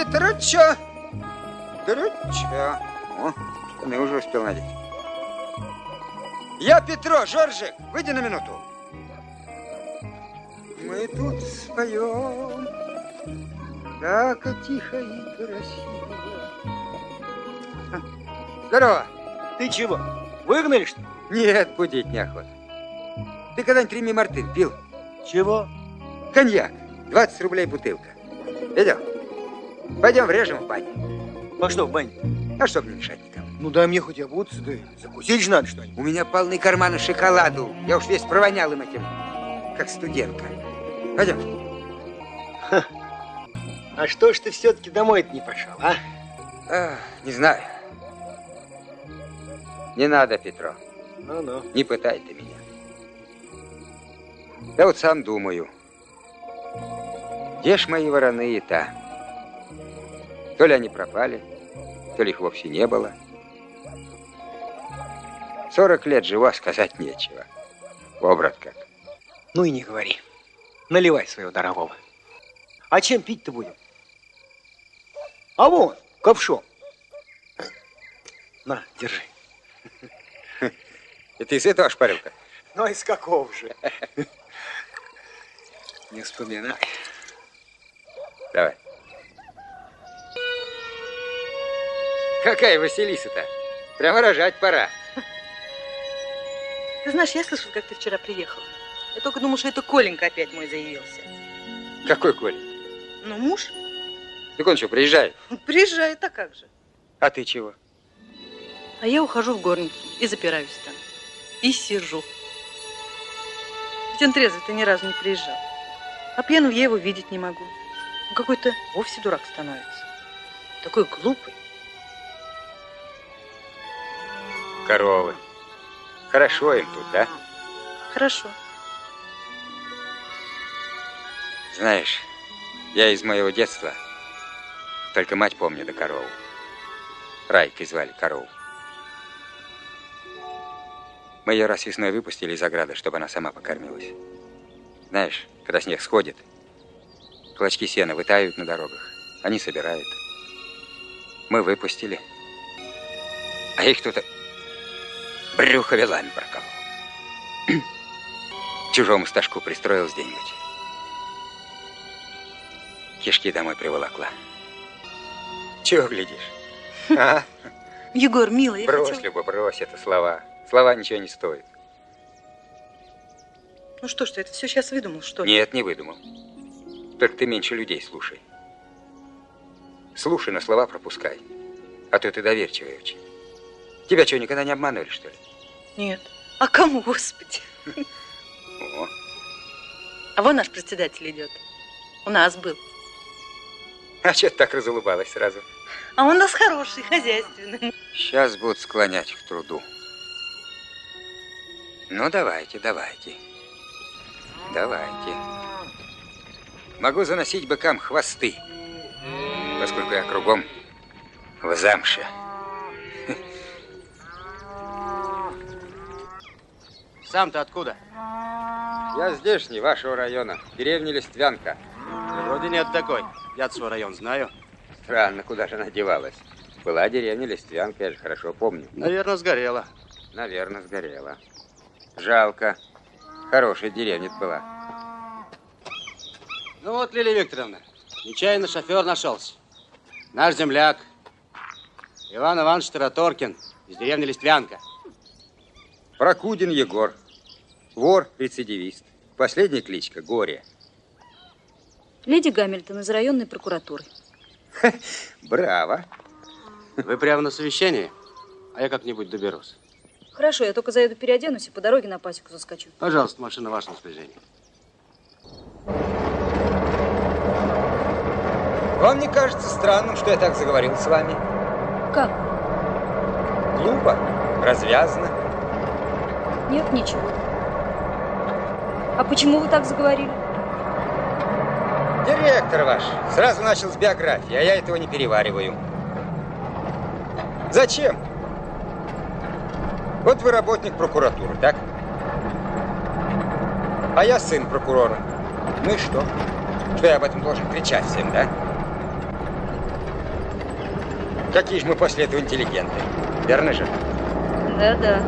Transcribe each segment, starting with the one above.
Петруча! Петруча! О, штаны уже успел надеть. Я Петро, Жоржик, выйди на минуту. Мы тут споем, так тихо и красиво. Здорово. Ты чего? Выгнали, что ли? Нет, будить неохота. Ты когда-нибудь Реми Мартын пил? Чего? Коньяк. 20 рублей бутылка. Видел? Пойдем врежем в баню. А что в бане? А чтоб не мешать никому. Ну дай мне хоть обуться, да закусить же надо что-нибудь. У меня полный карманы шоколаду. Я уж весь провонял им этим, как студентка. Пойдем. А что ж ты все-таки домой-то не пошел, а? А, не знаю. Не надо, Петро. Ну-ну. Не пытай ты меня. Да вот сам думаю. Где ж мои вороные-то? То ли они пропали, то ли их вовсе не было. Сорок лет живу, а сказать нечего. Обрат как. Ну и не говори. Наливай своего дорогого. А чем пить-то будем? А вон, ковшом. На, держи. Ты из этого шпарил-то? Ну, из какого же? Не вспоминай. Давай. Какая Василиса-то? Прямо рожать пора. Ты знаешь, я слышал, как ты вчера приехал. Я только думал, что это Коленька опять мой заявился. Какой Коля? Ну, муж Так он что, приезжает? приезжает, а как же? А ты чего? А я ухожу в горницу и запираюсь там. И сижу. Ведь он трезвый-то ни разу не приезжал. А пьяным я его видеть не могу. Он какой-то вовсе дурак становится. Такой глупый. Коровы. Хорошо им тут, да? Хорошо. Знаешь, я из моего детства только мать помню да корову. Райкой звали корову. Мы ее раз весной выпустили из ограды, чтобы она сама покормилась. Знаешь, когда снег сходит, клочки сена вытают на дорогах, они собирают. Мы выпустили, а их кто-то брюхо велами проколол. Чужому стажку пристроил где-нибудь. Кишки домой приволокла. Чего глядишь? А? Егор, милый, я Брось, хотела- Люба, брось это слова. Слова ничего не стоят. Ну что ж ты, это все сейчас выдумал, что ли? Нет, не выдумал. Только ты меньше людей слушай. Слушай, на слова пропускай. А то ты доверчивый очень. Тебя что, никогда не обманывали, что ли? Нет. А кому, господи? О, А вон наш председатель идет. У нас был. а что ты так разулыбалась сразу? А он у нас хороший, хозяйственный. Сейчас будут склонять к труду. Ну, давайте, давайте. Давайте. Могу заносить быкам хвосты, поскольку я кругом в замше. Сам-то откуда? Я здешний, вашего района, деревня Листвянка. Вроде нет такой. я свой район знаю. Странно, куда же она девалась. Была деревня Листвянка, я же хорошо помню. Наверное, сгорела. Наверное, сгорела. Жалко. Хорошая деревня была. Ну вот, Лилия Викторовна, нечаянно шофер нашелся. Наш земляк. Иван Иванович Тараторкин из деревни Листвянка. Прокудин Егор. Вор, рецидивист. Последняя кличка Горе. Леди Гамильтон из районной прокуратуры. Браво. Вы прямо на совещании? А я как-нибудь доберусь. Хорошо, я только заеду переоденусь и по дороге на пасеку заскочу. Пожалуйста, машина в вашем распоряжении. Вам не кажется странным, что я так заговорил с вами? Как? Глупо, развязно. Нет, ничего. А почему вы так заговорили? Директор ваш сразу начал с биографии, а я этого не перевариваю. Зачем? Вот вы работник прокуратуры, так? А я сын прокурора. Ну и что? Что я об этом должен кричать всем, да? Какие же мы после этого интеллигенты. Верно же? Да-да.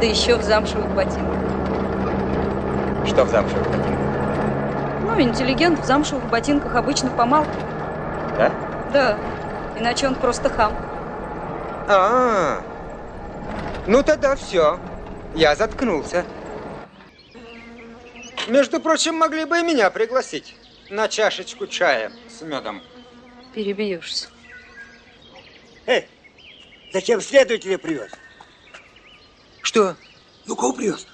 Да еще в замшевых ботинках. Что в замшевых ботинках? Ну, интеллигент в замшевых ботинках обычно помалкивает. Да? Да. Иначе он просто хам. А, ну тогда все. Я заткнулся. Между прочим, могли бы и меня пригласить на чашечку чая с медом. Перебьешься. Эй, зачем следователя привез? Что? Ну, кого привез?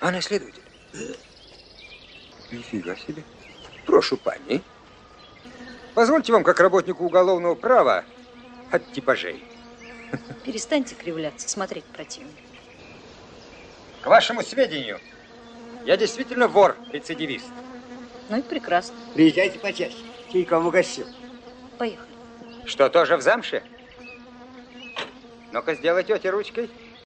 Она следователь. Нифига себе. Прошу, пани. Позвольте вам, как работнику уголовного права, от типажей. Перестаньте кривляться, смотреть противно. К вашему сведению, я действительно вор-рецидивист. Ну и прекрасно. Приезжайте почаще. Чайком угощу. Поехали. Что, тоже в замше? Ну-ка, сделай тете ручкой.